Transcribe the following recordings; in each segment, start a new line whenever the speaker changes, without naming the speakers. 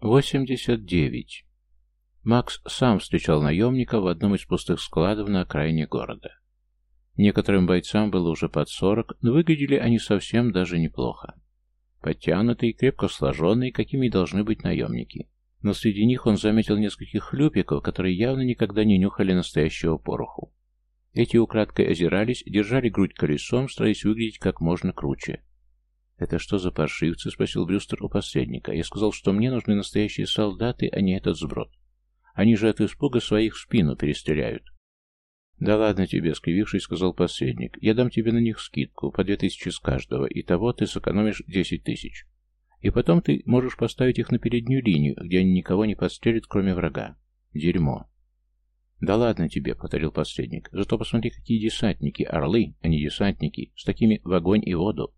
89. Макс сам встречал наемника в одном из пустых складов на окраине города. Некоторым бойцам было уже под сорок, но выглядели они совсем даже неплохо. Подтянутые, крепко сложенные, какими должны быть наемники. Но среди них он заметил нескольких хлюпиков, которые явно никогда не нюхали настоящего пороху. Эти украдкой озирались, держали грудь колесом, стараясь выглядеть как можно круче. «Это что за паршивцы?» — спросил Брюстер у посредника. «Я сказал, что мне нужны настоящие солдаты, а не этот сброд. Они же от испуга своих в спину перестреляют». «Да ладно тебе», — скривившись, сказал посредник. «Я дам тебе на них скидку, по две тысячи с каждого, и того ты сэкономишь десять тысяч. И потом ты можешь поставить их на переднюю линию, где они никого не подстрелят, кроме врага. Дерьмо». «Да ладно тебе», — повторил посредник. «Зато посмотри, какие десантники, орлы, а не десантники, с такими в огонь и воду.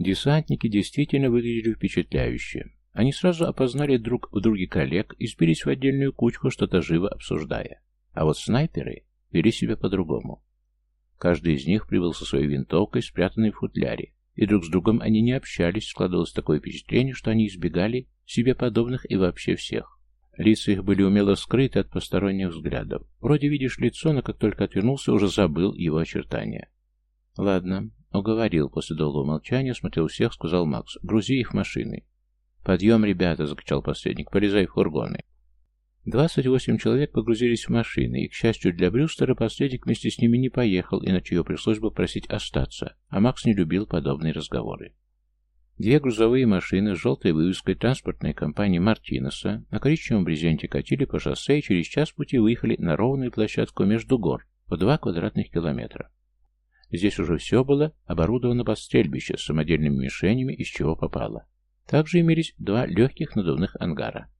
Десантники действительно выглядели впечатляюще. Они сразу опознали друг в друге коллег и сбились в отдельную кучку, что-то живо обсуждая. А вот снайперы вели себя по-другому. Каждый из них прибыл со своей винтовкой, спрятанной в футляре, и друг с другом они не общались, складывалось такое впечатление, что они избегали себе подобных и вообще всех. Лица их были умело скрыты от посторонних взглядов. Вроде видишь лицо, но как только отвернулся, уже забыл его очертания. Ладно, «Уговорил», — после долгого молчания, смотрел всех, сказал Макс. «Грузи их в машины». «Подъем, ребята!» — закричал посредник. «Полезай в фургоны». Двадцать восемь человек погрузились в машины, и, к счастью для Брюстера, посредник вместе с ними не поехал, иначе ее пришлось бы просить остаться, а Макс не любил подобные разговоры. Две грузовые машины с желтой вывеской транспортной компании «Мартинеса» на коричневом брезенте катили по шоссе и через час пути выехали на ровную площадку между гор по два квадратных километра. Здесь уже все было оборудовано под стрельбище с самодельными мишенями, из чего попало. Также имелись два легких надувных ангара.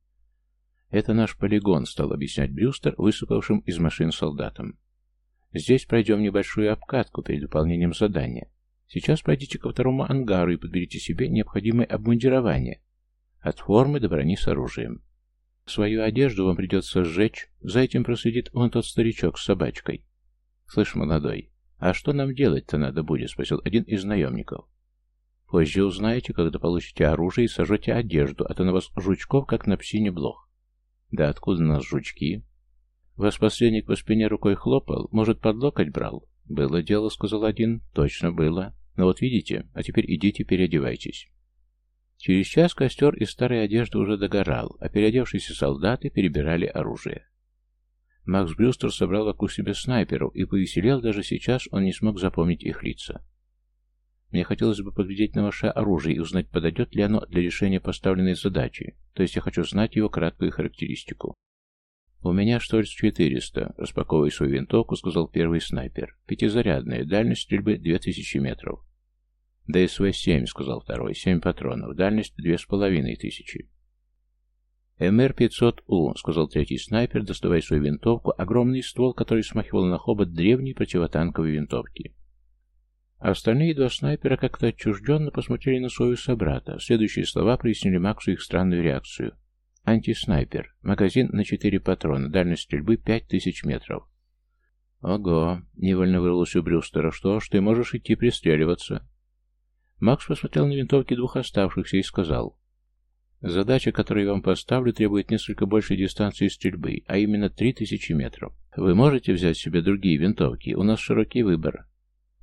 «Это наш полигон», — стал объяснять Брюстер, высыпавшим из машин солдатам. «Здесь пройдем небольшую обкатку перед выполнением задания. Сейчас пройдите ко второму ангару и подберите себе необходимое обмундирование. От формы до брони с оружием. Свою одежду вам придется сжечь, за этим проследит он тот старичок с собачкой. Слышь, молодой, «А что нам делать-то надо будет?» — спросил один из наемников. «Позже узнаете, когда получите оружие и сожжете одежду, а то на вас жучков, как на псине блох». «Да откуда нас жучки?» «Вас посредник по спине рукой хлопал, может, под локоть брал?» «Было дело», — сказал один. «Точно было. Но вот видите, а теперь идите переодевайтесь». Через час костер из старой одежды уже догорал, а переодевшиеся солдаты перебирали оружие. Макс Брюстер собрал вокруг себя снайперов и повеселел, даже сейчас он не смог запомнить их лица. Мне хотелось бы поглядеть на ваше оружие и узнать, подойдет ли оно для решения поставленной задачи, то есть я хочу знать его краткую характеристику. «У меня Штольц-400», — распаковывая свою винтовку, сказал первый снайпер. «Пятизарядная, дальность стрельбы 2000 метров». «ДСВ-7», — сказал второй, «семь патронов, дальность две с половиной тысячи». «МР-500У», — сказал третий снайпер, доставая свою винтовку, огромный ствол, который смахивал на хобот древней противотанковой винтовки. А остальные два снайпера как-то отчужденно посмотрели на своего собрата. Следующие слова прояснили Максу их странную реакцию. «Антиснайпер. Магазин на четыре патрона. Дальность стрельбы пять тысяч метров». «Ого!» — невольно вырвалось у Брюстера. «Что ж, ты можешь идти пристреливаться». Макс посмотрел на винтовки двух оставшихся и сказал. Задача, которую я вам поставлю, требует несколько большей дистанции стрельбы, а именно 3000 метров. Вы можете взять себе другие винтовки, у нас широкий выбор.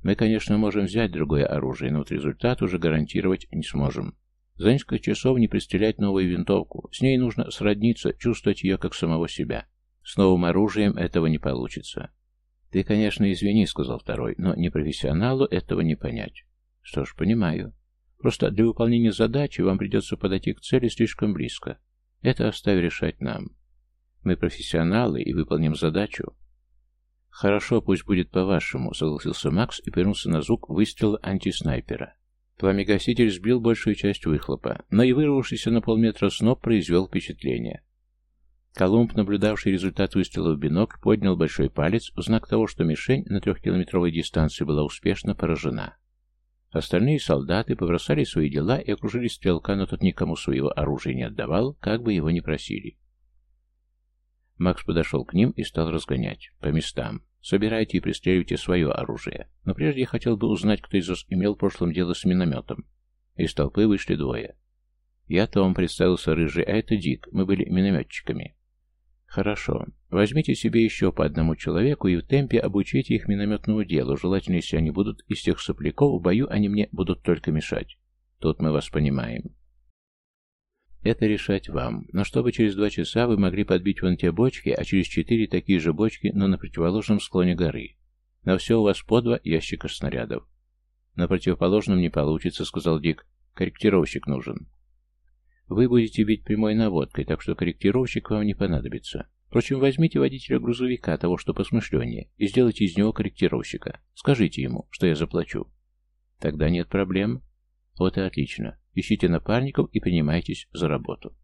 Мы, конечно, можем взять другое оружие, но вот результат уже гарантировать не сможем. За несколько часов не пристрелять новую винтовку. С ней нужно сродниться, чувствовать ее как самого себя. С новым оружием этого не получится. «Ты, конечно, извини», — сказал второй, — «но непрофессионалу этого не понять». «Что ж, понимаю. Просто для выполнения задачи вам придется подойти к цели слишком близко. Это оставь решать нам. Мы профессионалы и выполним задачу. Хорошо, пусть будет по-вашему, согласился Макс и повернулся на звук выстрела антиснайпера. Пламегаситель сбил большую часть выхлопа, но и вырвавшийся на полметра сноп произвел впечатление. Колумб, наблюдавший результат выстрела в бинок, поднял большой палец в знак того, что мишень на трехкилометровой дистанции была успешно поражена. Остальные солдаты побросали свои дела и окружили стрелка, но тот никому своего оружия не отдавал, как бы его ни просили. Макс подошел к ним и стал разгонять. По местам. Собирайте и пристреливайте свое оружие. Но прежде я хотел бы узнать, кто из вас имел в прошлом дело с минометом. Из толпы вышли двое. Я Том, представился Рыжий, а это Дик. Мы были минометчиками. Хорошо. Возьмите себе еще по одному человеку и в темпе обучите их минометному делу. Желательно, если они будут из тех сопляков, в бою они мне будут только мешать. Тут мы вас понимаем. Это решать вам. Но чтобы через два часа вы могли подбить вон те бочки, а через четыре такие же бочки, но на противоположном склоне горы. На все у вас по два ящика снарядов. На противоположном не получится, сказал Дик. Корректировщик нужен. Вы будете бить прямой наводкой, так что корректировщик вам не понадобится. Впрочем, возьмите водителя грузовика, того, что посмышленнее, и сделайте из него корректировщика. Скажите ему, что я заплачу. Тогда нет проблем. Вот и отлично. Ищите напарников и принимайтесь за работу.